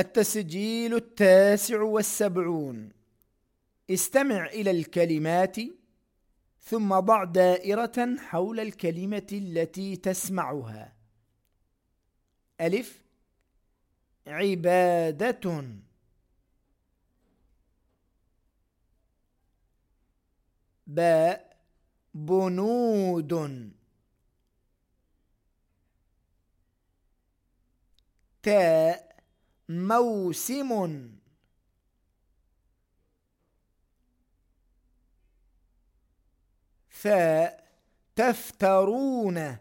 التسجيل التاسع والسبعون. استمع إلى الكلمات ثم ضع دائرة حول الكلمة التي تسمعها. ألف. عبادة. باء. بنود. تاء. موسم. ثاء تفترون